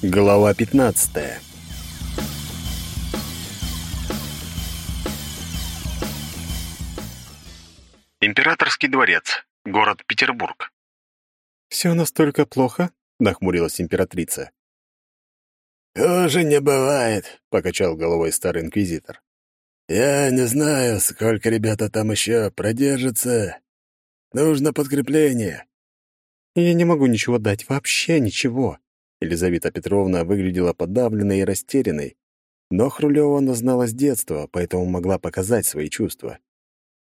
Глава 15. Императорский дворец. Город Петербург. «Все настолько плохо?» — нахмурилась императрица. «Тоже не бывает», — покачал головой старый инквизитор. «Я не знаю, сколько ребята там еще продержатся. Нужно подкрепление». «Я не могу ничего дать, вообще ничего». Елизавета Петровна выглядела подавленной и растерянной, но Хрулева она знала с детства, поэтому могла показать свои чувства.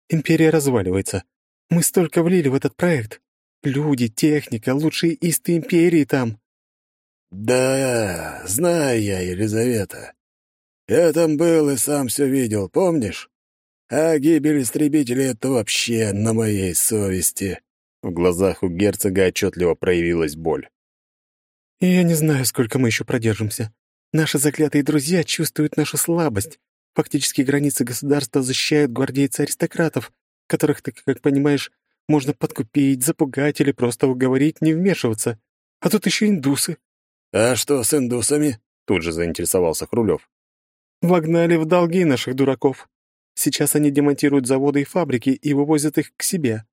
«Империя разваливается. Мы столько влили в этот проект. Люди, техника, лучшие исты империи там». «Да, знаю я, Елизавета. Я там был и сам все видел, помнишь? А гибель истребителей — это вообще на моей совести». В глазах у герцога отчетливо проявилась боль. И я не знаю, сколько мы еще продержимся. Наши заклятые друзья чувствуют нашу слабость. Фактически границы государства защищают гвардейцы аристократов, которых, ты, как понимаешь, можно подкупить, запугать или просто уговорить не вмешиваться. А тут еще индусы. «А что с индусами?» — тут же заинтересовался Хрулев. «Вогнали в долги наших дураков. Сейчас они демонтируют заводы и фабрики и вывозят их к себе».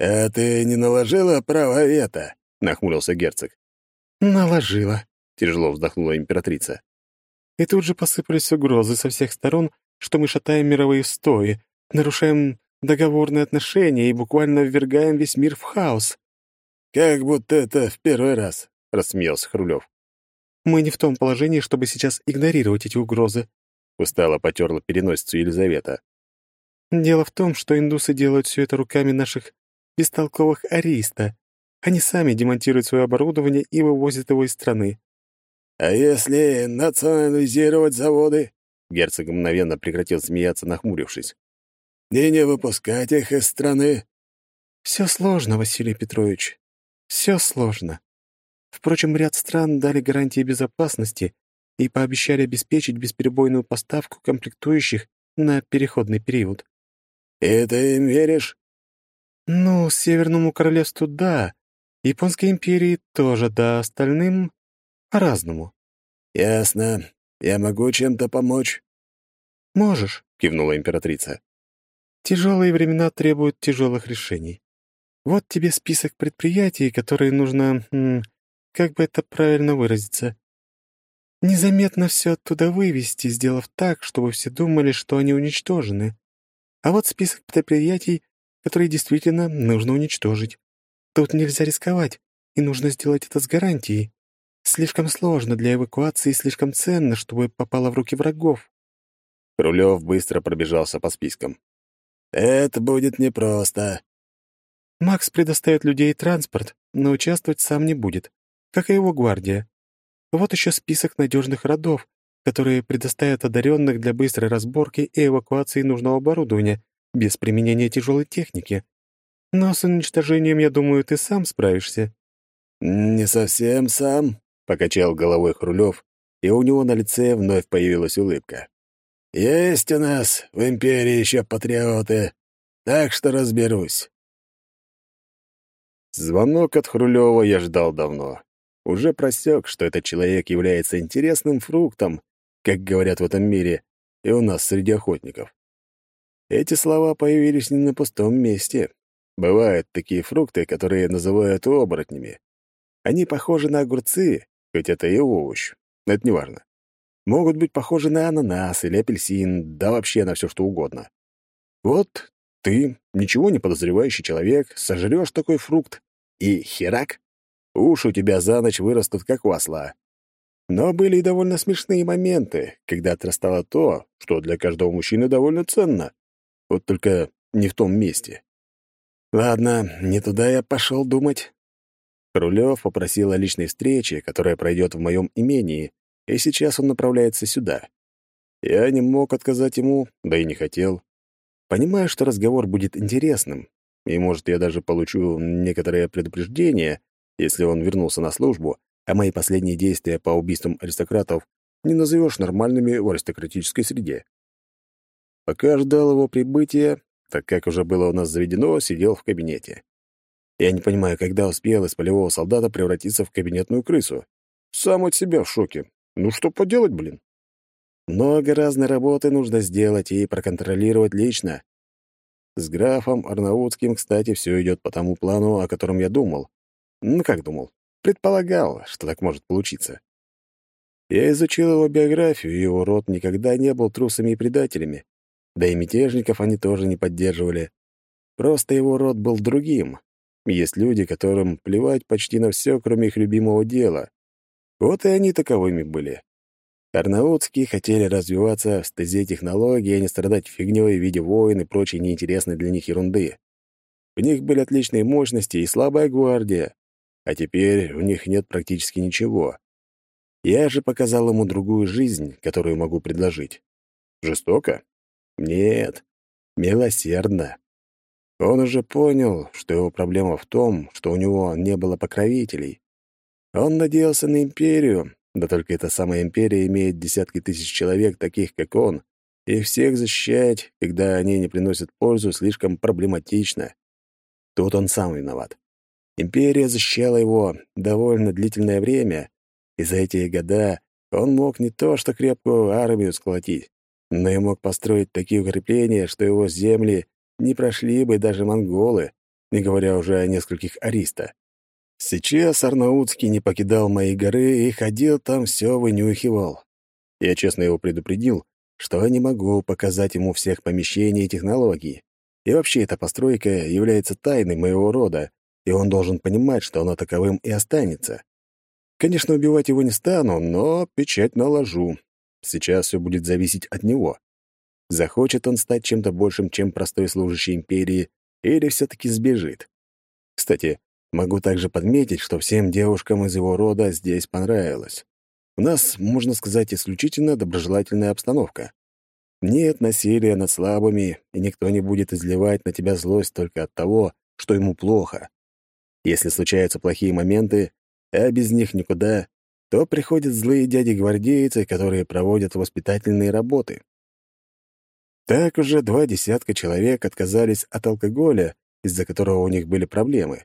«А ты не наложила право вето?» — нахмурился герцог. «Наложила», — тяжело вздохнула императрица. И тут же посыпались угрозы со всех сторон, что мы шатаем мировые стои, нарушаем договорные отношения и буквально ввергаем весь мир в хаос. «Как будто это в первый раз», — рассмеялся Хрулев. «Мы не в том положении, чтобы сейчас игнорировать эти угрозы», — устало потерла переносицу Елизавета. «Дело в том, что индусы делают все это руками наших бестолковых ариста, они сами демонтируют свое оборудование и вывозят его из страны. «А если национализировать заводы?» Герцог мгновенно прекратил смеяться, нахмурившись. «И не выпускать их из страны?» «Все сложно, Василий Петрович. Все сложно. Впрочем, ряд стран дали гарантии безопасности и пообещали обеспечить бесперебойную поставку комплектующих на переходный период». «И ты им веришь?» «Ну, Северному Королевству — да, Японской империи тоже, да остальным — по-разному. «Ясно. Я могу чем-то помочь?» «Можешь», — кивнула императрица. «Тяжелые времена требуют тяжелых решений. Вот тебе список предприятий, которые нужно... как бы это правильно выразиться? Незаметно все оттуда вывести, сделав так, чтобы все думали, что они уничтожены. А вот список предприятий, которые действительно нужно уничтожить. Тут нельзя рисковать, и нужно сделать это с гарантией. Слишком сложно для эвакуации и слишком ценно, чтобы попало в руки врагов». Рулев быстро пробежался по спискам. «Это будет непросто». «Макс предоставит людей и транспорт, но участвовать сам не будет, как и его гвардия. Вот еще список надежных родов, которые предоставят одаренных для быстрой разборки и эвакуации нужного оборудования без применения тяжелой техники. Но с уничтожением, я думаю, ты сам справишься». «Не совсем сам», — покачал головой Хрулев, и у него на лице вновь появилась улыбка. «Есть у нас в империи еще патриоты, так что разберусь». Звонок от Хрулева я ждал давно. Уже просек, что этот человек является интересным фруктом, как говорят в этом мире, и у нас среди охотников. Эти слова появились не на пустом месте. Бывают такие фрукты, которые называют оборотнями. Они похожи на огурцы, хоть это и овощ. Но это неважно. Могут быть похожи на ананас или апельсин, да вообще на все что угодно. Вот ты, ничего не подозревающий человек, сожрешь такой фрукт, и херак, уши у тебя за ночь вырастут, как у осла. Но были и довольно смешные моменты, когда отрастало то, что для каждого мужчины довольно ценно. Вот только не в том месте. Ладно, не туда я пошел думать. Рулев попросил о личной встрече, которая пройдет в моем имении, и сейчас он направляется сюда. Я не мог отказать ему, да и не хотел. Понимаю, что разговор будет интересным, и, может, я даже получу некоторое предупреждение, если он вернулся на службу, а мои последние действия по убийствам аристократов не назовешь нормальными в аристократической среде. Пока ждал его прибытия, так как уже было у нас заведено, сидел в кабинете. Я не понимаю, когда успел из полевого солдата превратиться в кабинетную крысу. Сам от себя в шоке. Ну что поделать, блин? Много разной работы нужно сделать и проконтролировать лично. С графом Арнаутским, кстати, все идет по тому плану, о котором я думал. Ну, как думал? Предполагал, что так может получиться. Я изучил его биографию, и его род никогда не был трусами и предателями. Да и мятежников они тоже не поддерживали. Просто его род был другим. Есть люди, которым плевать почти на все, кроме их любимого дела. Вот и они таковыми были. Арнаутские хотели развиваться в стезе технологий, а не страдать фигнёй в виде войн и прочей неинтересной для них ерунды. У них были отличные мощности и слабая гвардия, а теперь у них нет практически ничего. Я же показал ему другую жизнь, которую могу предложить. Жестоко? Нет, милосердно. Он уже понял, что его проблема в том, что у него не было покровителей. Он надеялся на империю, да только эта самая империя имеет десятки тысяч человек, таких как он, и всех защищать, когда они не приносят пользу, слишком проблематично. Тут он сам виноват. Империя защищала его довольно длительное время, и за эти года он мог не то что крепкую армию сколотить, но и мог построить такие укрепления, что его земли не прошли бы даже монголы, не говоря уже о нескольких ариста. Сейчас Арнаутский не покидал мои горы и ходил там все вынюхивал. Я честно его предупредил, что не могу показать ему всех помещений и технологий. И вообще эта постройка является тайной моего рода, и он должен понимать, что она таковым и останется. Конечно, убивать его не стану, но печать наложу. Сейчас все будет зависеть от него. Захочет он стать чем-то большим, чем простой служащий империи, или все-таки сбежит. Кстати, Могу также подметить, что всем девушкам из его рода здесь понравилось. У нас, можно сказать, исключительно доброжелательная обстановка. Нет насилия над слабыми, и никто не будет изливать на тебя злость только от того, что ему плохо. Если случаются плохие моменты, а без них никуда, то приходят злые дяди-гвардейцы, которые проводят воспитательные работы. Так уже два десятка человек отказались от алкоголя, из-за которого у них были проблемы.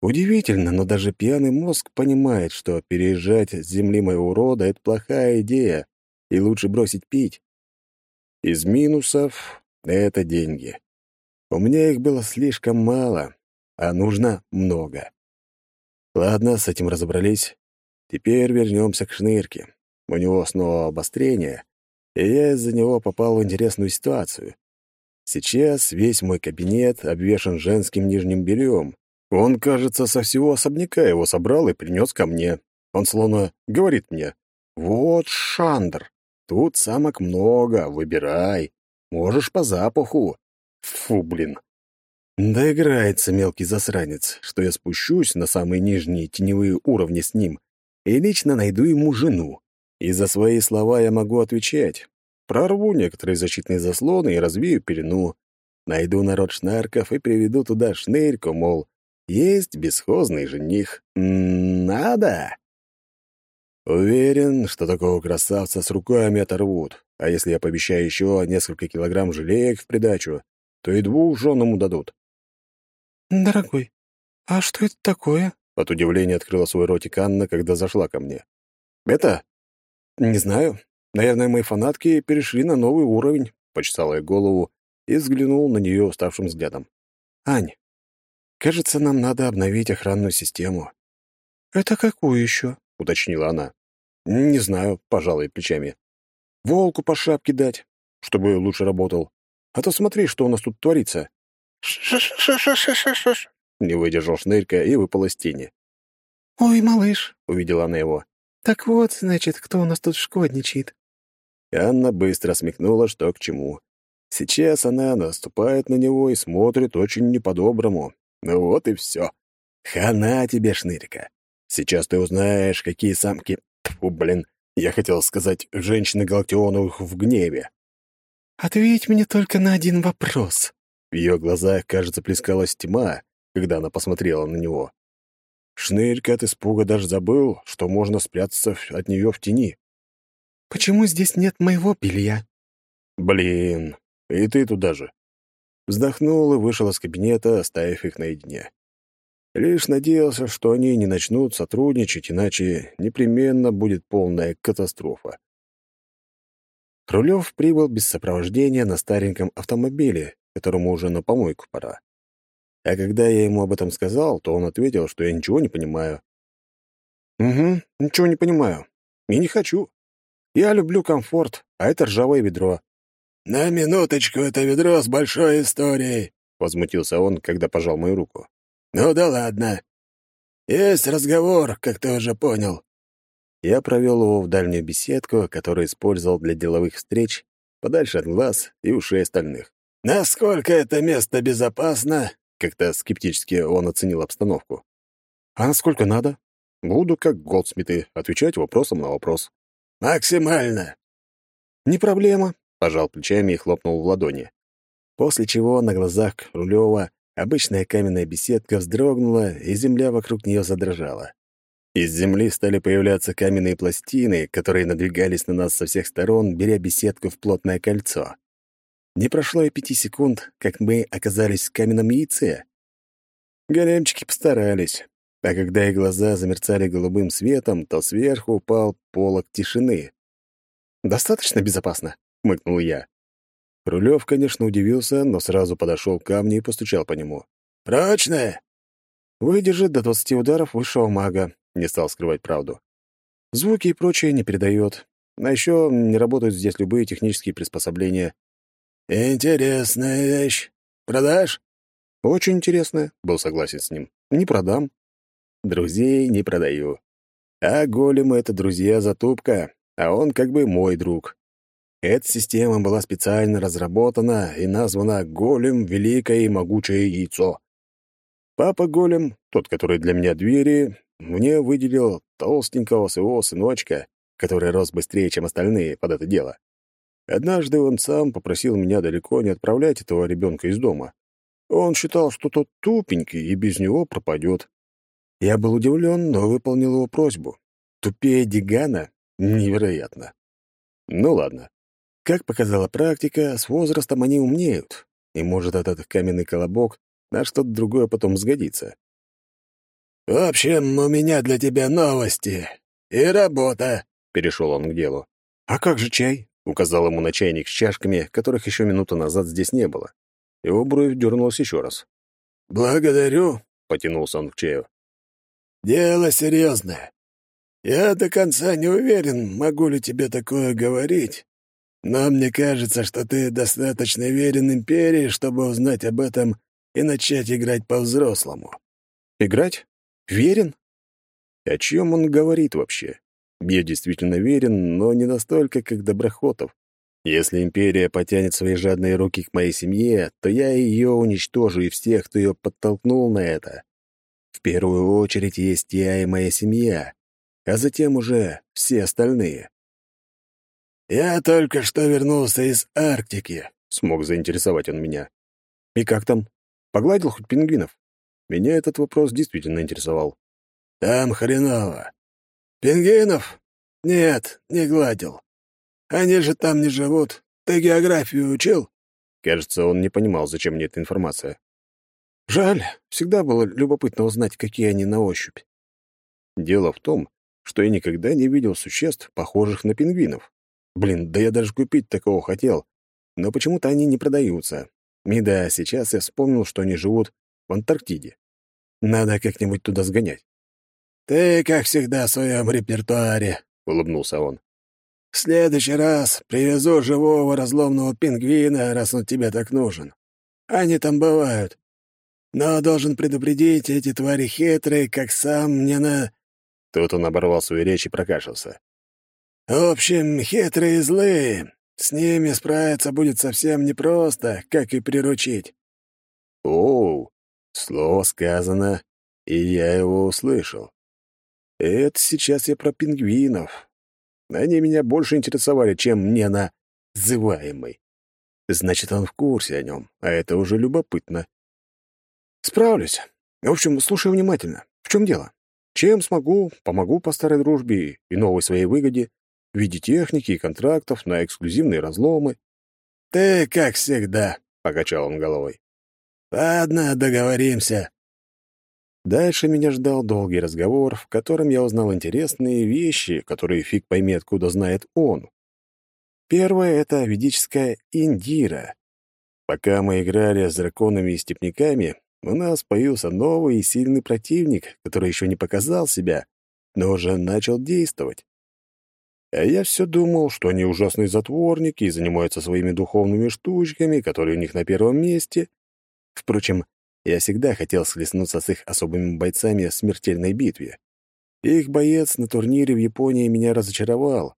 Удивительно, но даже пьяный мозг понимает, что переезжать с земли моего рода — это плохая идея, и лучше бросить пить. Из минусов — это деньги. У меня их было слишком мало, а нужно много. Ладно, с этим разобрались. Теперь вернемся к шнырке. У него снова обострение, и я из-за него попал в интересную ситуацию. Сейчас весь мой кабинет обвешан женским нижним бельем, он, кажется, со всего особняка его собрал и принес ко мне. Он словно говорит мне, «Вот, Шандр, тут самок много, выбирай. Можешь по запаху». Фу, блин. Доиграется мелкий засранец, что я спущусь на самые нижние теневые уровни с ним и лично найду ему жену. И за свои слова я могу отвечать. Прорву некоторые защитные заслоны и развею пелену. Найду народ шнарков и приведу туда шнырьку, мол, есть бесхозный жених. Надо. Уверен, что такого красавца с руками оторвут. А если я пообещаю еще несколько килограмм желеек в придачу, то и двух жен ему дадут. «Дорогой, а что это такое?» От удивления открыла свой ротик Анна, когда зашла ко мне. «Это? Не знаю. Наверное, мои фанатки перешли на новый уровень», — почесала я голову и взглянул на нее уставшим взглядом. «Ань, Кажется, нам надо обновить охранную систему». «Это какую еще?» — уточнила она. «Не знаю», — пожалуй, плечами. «Волку по шапке дать, чтобы лучше работал. А то смотри, что у нас тут творится». «Ш-ш-ш-ш-ш-ш-ш-ш!» Не выдержал шнырька и выпал из тени. «Ой, малыш!» — увидела она его. «Так вот, значит, кто у нас тут шкодничает?» Анна быстро смекнула, что к чему. Сейчас она наступает на него и смотрит очень не по-доброму, ну вот и все. Хана тебе, шнырика. Сейчас ты узнаешь, какие самки... Фу, блин, я хотел сказать, женщины Галактионовых в гневе. «Ответь мне только на один вопрос». В ее глазах, кажется, плескалась тьма, когда она посмотрела на него. Шнырька от испуга даже забыл, что можно спрятаться от нее в тени. «Почему здесь нет моего белья?» «Блин, и ты туда же. Вздохнул и вышел из кабинета, оставив их наедине. Лишь надеялся, что они не начнут сотрудничать, иначе непременно будет полная катастрофа. Рулев прибыл без сопровождения на стареньком автомобиле, которому уже на помойку пора. А когда я ему об этом сказал, то он ответил, что я ничего не понимаю. «Угу, ничего не понимаю. И не хочу. Я люблю комфорт, а это ржавое ведро». «На минуточку, это ведро с большой историей», — возмутился он, когда пожал мою руку. «Ну да ладно. Есть разговор, как ты уже понял». Я провел его в дальнюю беседку, которую использовал для деловых встреч, подальше от глаз и ушей остальных. «Насколько это место безопасно?» Как-то скептически он оценил обстановку. «А насколько надо? Буду, как Голдсмиты, отвечать вопросом на вопрос». «Максимально». «Не проблема», — пожал плечами и хлопнул в ладони. После чего на глазах Рулева обычная каменная беседка вздрогнула, и земля вокруг нее задрожала. Из земли стали появляться каменные пластины, которые надвигались на нас со всех сторон, беря беседку в плотное кольцо. Не прошло и пяти секунд, как мы оказались в каменном яйце. Големчики постарались, а когда их глаза замерцали голубым светом, то сверху упал полог тишины. «Достаточно безопасно?» — хмыкнул я. Рулев, конечно, удивился, но сразу подошел к камню и постучал по нему. «Прочное!» «Выдержит до двадцати ударов высшего мага», — не стал скрывать правду. «Звуки и прочее не передает. А еще не работают здесь любые технические приспособления. «Интересная вещь. Продашь?» «Очень интересная», — был согласен с ним. «Не продам». «Друзей не продаю. А големы — это друзья-затупка, а он как бы мой друг. Эта система была специально разработана и названа «Голем — великое и могучее яйцо». Папа Голем, тот, который для меня двери, мне выделил толстенького своего сыночка, который рос быстрее, чем остальные под это дело. Однажды он сам попросил меня далеко не отправлять этого ребенка из дома. Он считал, что тот тупенький и без него пропадет. Я был удивлен, но выполнил его просьбу. Тупее Дигана? Невероятно. Ну ладно. Как показала практика, с возрастом они умнеют, и, может, этот каменный колобок на что-то другое потом сгодится. «В общем, у меня для тебя новости и работа», — перешел он к делу. «А как же чай?» Указал ему на чайник с чашками, которых еще минуту назад здесь не было. Его бровь дернулась еще раз. «Благодарю», — потянулся он к чаю. «Дело серьезное. Я до конца не уверен, могу ли тебе такое говорить, но мне кажется, что ты достаточно верен Империи, чтобы узнать об этом и начать играть по-взрослому». «Играть? Верен?» О чем он говорит вообще? Я действительно верен, но не настолько, как Доброхотов. Если империя потянет свои жадные руки к моей семье, то я ее уничтожу и всех, кто ее подтолкнул на это. В первую очередь есть я и моя семья, а затем уже все остальные. «Я только что вернулся из Арктики», — смог заинтересовать он меня. «И как там? Погладил хоть пингвинов?» Меня этот вопрос действительно интересовал. «Там хреново. «Пингвинов? Нет, не гладил. Они же там не живут. Ты географию учил?» Кажется, он не понимал, зачем мне эта информация. Жаль, всегда было любопытно узнать, какие они на ощупь. Дело в том, что я никогда не видел существ, похожих на пингвинов. Блин, да я даже купить такого хотел, но почему-то они не продаются. И да, сейчас я вспомнил, что они живут в Антарктиде. Надо как-нибудь туда сгонять. «Ты, как всегда, в своем репертуаре», — улыбнулся он. «В следующий раз привезу живого разломного пингвина, раз он тебе так нужен. Они там бывают. Но должен предупредить, эти твари хитрые, как сам мне на...» Тут он оборвал свою речь и прокашлялся. «В общем, хитрые и злые. С ними справиться будет совсем непросто, как и приручить». «Оу, слово сказано, и я его услышал. Это сейчас я про пингвинов. Они меня больше интересовали, чем мне на «зываемый». Значит, он в курсе о нем, а это уже любопытно. Справлюсь. В общем, слушай внимательно. В чем дело? Чем смогу, помогу по старой дружбе и новой своей выгоде в виде техники и контрактов на эксклюзивные разломы. «Ты, как всегда», — покачал он головой. «Ладно, договоримся. Дальше меня ждал долгий разговор, в котором я узнал интересные вещи, которые фиг пойми, откуда знает он. Первое — это ведическая Индира. Пока мы играли с драконами и степняками, у нас появился новый и сильный противник, который еще не показал себя, но уже начал действовать. А я все думал, что они ужасные затворники и занимаются своими духовными штучками, которые у них на первом месте. Впрочем, я всегда хотел схлестнуться с их особыми бойцами в смертельной битве. Их боец на турнире в Японии меня разочаровал.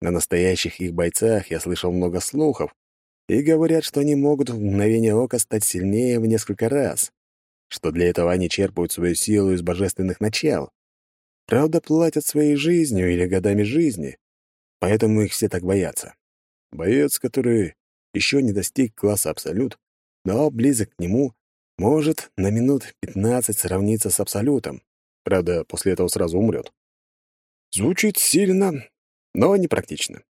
На настоящих их бойцах я слышал много слухов, и говорят, что они могут в мгновение ока стать сильнее в несколько раз, что для этого они черпают свою силу из божественных начал. Правда, платят своей жизнью или годами жизни, поэтому их все так боятся. Боец, который еще не достиг класса Абсолют, но близок к нему, может на минут 15 сравниться с Абсолютом. Правда, после этого сразу умрет. Звучит сильно, но непрактично.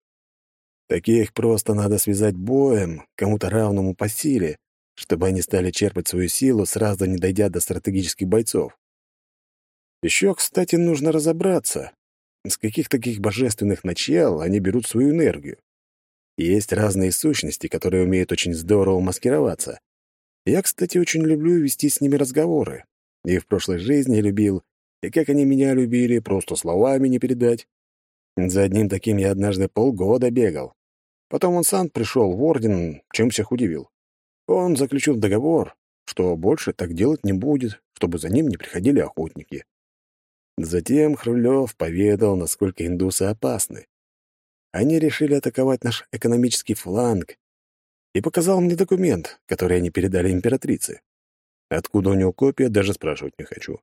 Таких просто надо связать боем, кому-то равному по силе, чтобы они стали черпать свою силу, сразу не дойдя до стратегических бойцов. Еще, кстати, нужно разобраться, с каких таких божественных начал они берут свою энергию. Есть разные сущности, которые умеют очень здорово маскироваться. Я, кстати, очень люблю вести с ними разговоры. И в прошлой жизни любил, и как они меня любили, просто словами не передать. За одним таким я однажды полгода бегал. Потом он сам пришел в орден, чем всех удивил. Он заключил договор, что больше так делать не будет, чтобы за ним не приходили охотники. Затем Хрулев поведал, насколько индусы опасны. Они решили атаковать наш экономический фланг и показал мне документ, который они передали императрице. Откуда у него копия, даже спрашивать не хочу.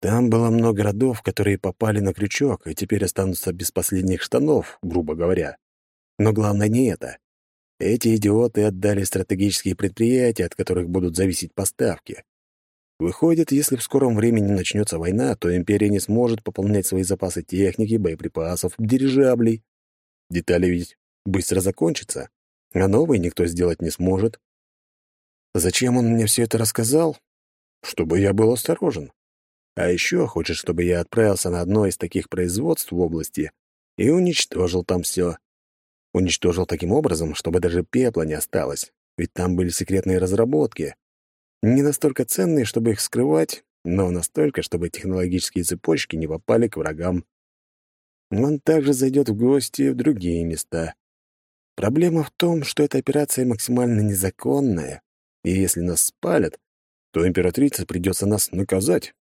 Там было много родов, которые попали на крючок и теперь останутся без последних штанов, грубо говоря. Но главное не это. Эти идиоты отдали стратегические предприятия, от которых будут зависеть поставки. Выходит, если в скором времени начнется война, то империя не сможет пополнять свои запасы техники, боеприпасов, дирижаблей. Детали ведь быстро закончатся, а новые никто сделать не сможет. Зачем он мне все это рассказал? Чтобы я был осторожен. А еще хочет, чтобы я отправился на одно из таких производств в области и уничтожил там все. Уничтожил таким образом, чтобы даже пепла не осталось, ведь там были секретные разработки, не настолько ценные, чтобы их скрывать, но настолько, чтобы технологические цепочки не попали к врагам. Он также зайдет в гости в другие места. Проблема в том, что эта операция максимально незаконная, и если нас спалят, то императрице придется нас наказать.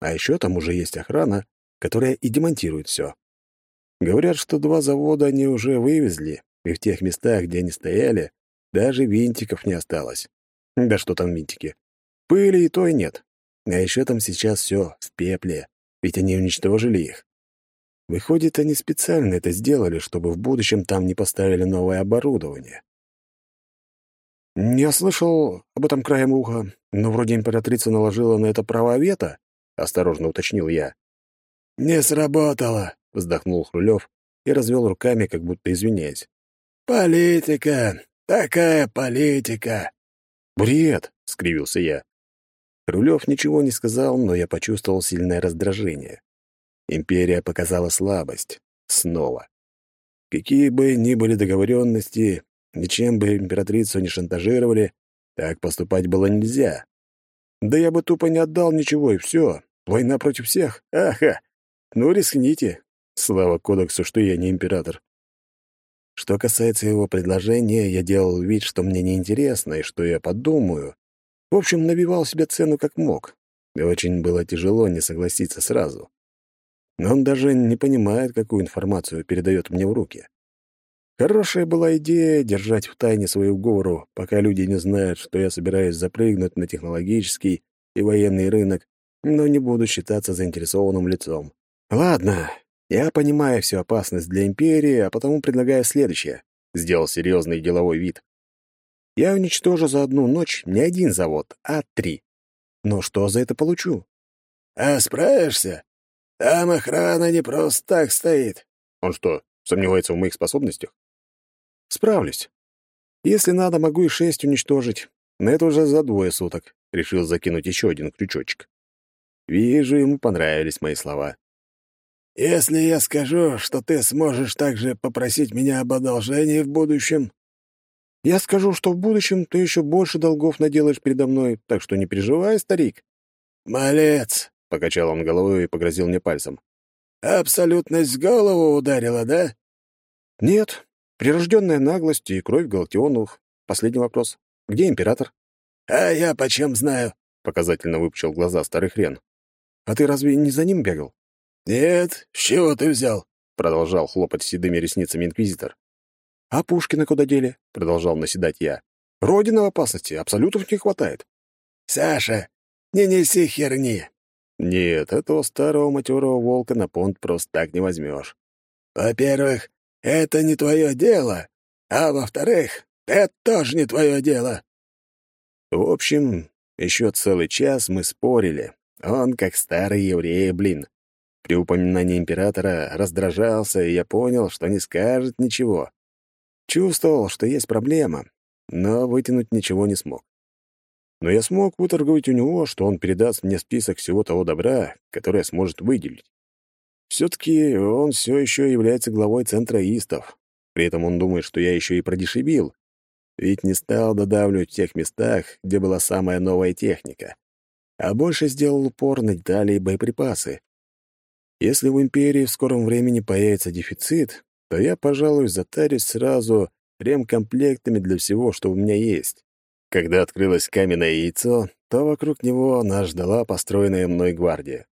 А еще там уже есть охрана, которая и демонтирует все. Говорят, что два завода они уже вывезли, и в тех местах, где они стояли, даже винтиков не осталось. Да что там винтики? Пыли и то и нет. А еще там сейчас все в пепле, ведь они уничтожили их. Выходит, они специально это сделали, чтобы в будущем там не поставили новое оборудование. «Я слышал об этом краем уха, но вроде императрица наложила на это право вето», — осторожно уточнил я. «Не сработало», — вздохнул Хрулев и развел руками, как будто извиняясь. «Политика! Такая политика!» «Бред!» — скривился я. Рулев ничего не сказал, но я почувствовал сильное раздражение. Империя показала слабость. Снова. Какие бы ни были договоренности, ничем бы императрицу не шантажировали, так поступать было нельзя. Да я бы тупо не отдал ничего, и все. Война против всех. Аха! Ну, рискните. Слава кодексу, что я не император. Что касается его предложения, я делал вид, что мне неинтересно и что я подумаю. В общем, набивал себе цену как мог. И очень было тяжело не согласиться сразу. Но он даже не понимает, какую информацию передает мне в руки. Хорошая была идея держать в тайне свою гору, пока люди не знают, что я собираюсь запрыгнуть на технологический и военный рынок, но не буду считаться заинтересованным лицом. Ладно, я понимаю всю опасность для империи, а потому предлагаю следующее. Сделал серьезный деловой вид. Я уничтожу за одну ночь не один завод, а три. Но что за это получу? А справишься? Там охрана не просто так стоит. Он что, сомневается в моих способностях? Справлюсь. Если надо, могу и шесть уничтожить. Но это уже за двое суток. Решил закинуть еще один крючочек. Вижу, ему понравились мои слова. «Если я скажу, что ты сможешь также попросить меня об одолжении в будущем...» «Я скажу, что в будущем ты еще больше долгов наделаешь передо мной, так что не переживай, старик». «Малец!» — покачал он головой и погрозил мне пальцем. «Абсолютность в голову ударила, да?» «Нет. Прирожденная наглость и кровь Галактионовых. Последний вопрос. Где император?» «А я почем знаю?» — показательно выпучил глаза старый хрен. «А ты разве не за ним бегал?» «Нет, с чего ты взял?» — продолжал хлопать седыми ресницами инквизитор. «А Пушкина куда дели?» — продолжал наседать я. «Родина в опасности, абсолютов не хватает». «Саша, не неси херни!» «Нет, этого старого матерого волка на понт просто так не возьмешь. «Во-первых, это не твое дело, а во-вторых, это тоже не твое дело». В общем, еще целый час мы спорили. Он как старый еврей, блин. При упоминании императора раздражался, и я понял, что не скажет ничего. Чувствовал, что есть проблема, но вытянуть ничего не смог. Но я смог выторговать у него, что он передаст мне список всего того добра, которое сможет выделить. Все-таки он все еще является главой центра истов. При этом он думает, что я еще и продешевил, ведь не стал додавливать в тех местах, где была самая новая техника, а больше сделал упор на детали и боеприпасы. Если в Империи в скором времени появится дефицит, то я, пожалуй, затарюсь сразу ремкомплектами для всего, что у меня есть. Когда открылось каменное яйцо, то вокруг него нас ждала построенная мной гвардия.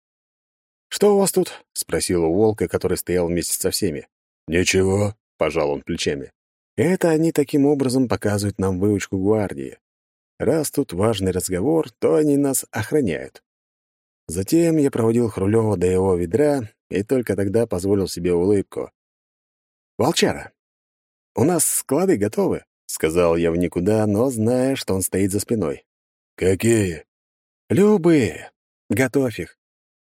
«Что у вас тут?» — спросил у волка, который стоял вместе со всеми. «Ничего», — пожал он плечами. Это они таким образом показывают нам выучку гвардии. Раз тут важный разговор, то они нас охраняют. Затем я проводил Хрулёва до его ведра и только тогда позволил себе улыбку. «Волчара, у нас склады готовы», — сказал я в никуда, но зная, что он стоит за спиной. «Какие?» «Любые. Готовь их.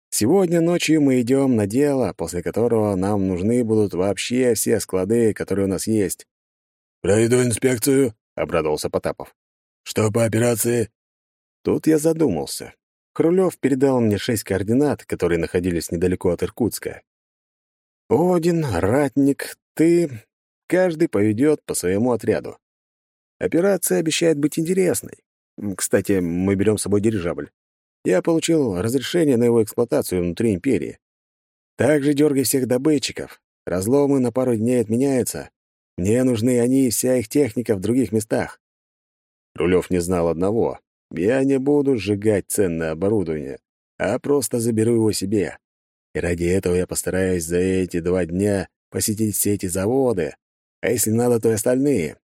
Сегодня ночью мы идем на дело, после которого нам нужны будут вообще все склады, которые у нас есть. «Пройду инспекцию», — обрадовался Потапов. «Что по операции?» Тут я задумался. Хрулев передал мне шесть координат, которые находились недалеко от Иркутска. «Один, ратник, ты... Каждый поведет по своему отряду. Операция обещает быть интересной. Кстати, мы берем с собой дирижабль. Я получил разрешение на его эксплуатацию внутри Империи. Также дергай всех добытчиков. Разломы на пару дней отменяются, мне нужны они и вся их техника в других местах. Рулев не знал одного. Я не буду сжигать ценное оборудование, а просто заберу его себе. И ради этого я постараюсь за эти два дня посетить все эти заводы, а если надо, то и остальные.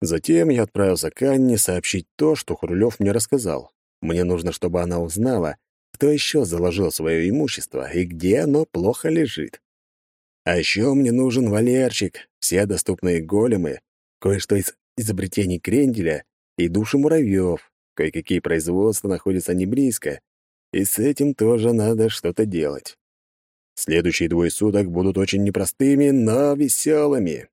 Затем я отправился к Анне сообщить то, что Хрулев мне рассказал. Мне нужно, чтобы она узнала, кто еще заложил свое имущество и где оно плохо лежит. А еще мне нужен валерчик, все доступные големы, кое-что из изобретений Кренделя и души муравьев, кое-какие производства находятся не близко, и с этим тоже надо что-то делать. Следующие двое суток будут очень непростыми, но веселыми.